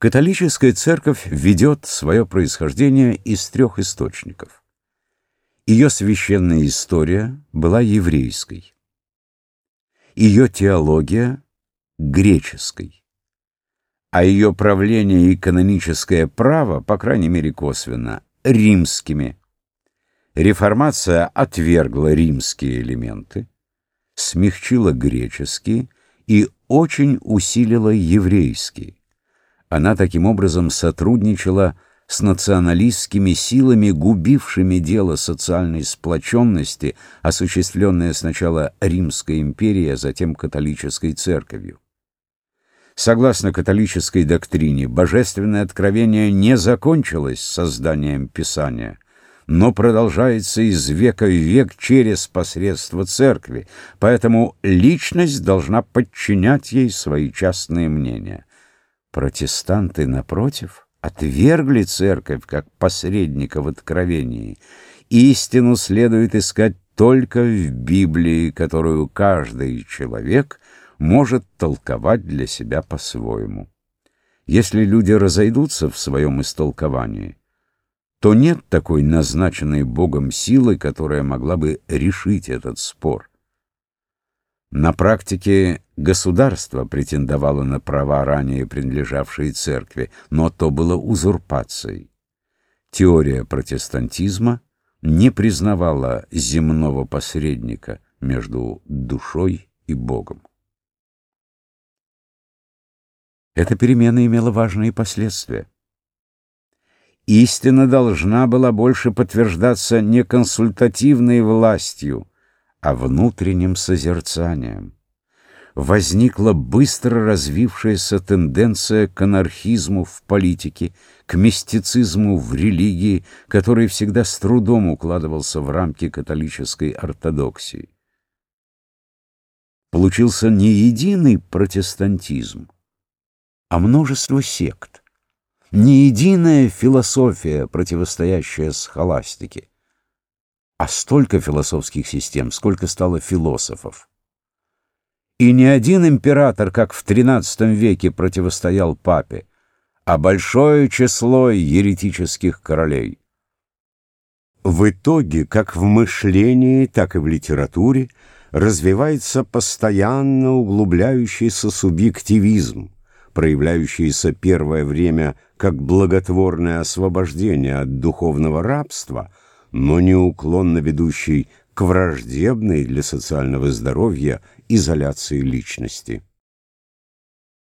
Католическая церковь ведет свое происхождение из трех источников. Ее священная история была еврейской. Ее теология — греческой. А ее правление и каноническое право, по крайней мере косвенно, римскими. Реформация отвергла римские элементы, смягчила греческие и очень усилила еврейские. Она таким образом сотрудничала с националистскими силами, губившими дело социальной сплоченности, осуществленное сначала Римской империей, а затем католической церковью. Согласно католической доктрине, божественное откровение не закончилось созданием Писания, но продолжается из века в век через посредство церкви, поэтому личность должна подчинять ей свои частные мнения. Протестанты, напротив, отвергли церковь как посредника в откровении. Истину следует искать только в Библии, которую каждый человек может толковать для себя по-своему. Если люди разойдутся в своем истолковании, то нет такой назначенной Богом силы, которая могла бы решить этот спор. На практике государство претендовало на права, ранее принадлежавшие церкви, но то было узурпацией. Теория протестантизма не признавала земного посредника между душой и Богом. Эта перемена имела важные последствия. Истина должна была больше подтверждаться не консультативной властью, а внутренним созерцанием. Возникла быстро развившаяся тенденция к анархизму в политике, к мистицизму в религии, который всегда с трудом укладывался в рамки католической ортодоксии. Получился не единый протестантизм, а множество сект, не единая философия, противостоящая схоластике, а столько философских систем, сколько стало философов. И не один император, как в XIII веке, противостоял папе, а большое число еретических королей. В итоге, как в мышлении, так и в литературе, развивается постоянно углубляющийся субъективизм, проявляющийся первое время как благотворное освобождение от духовного рабства – но неуклонно ведущий к враждебной для социального здоровья изоляции личности.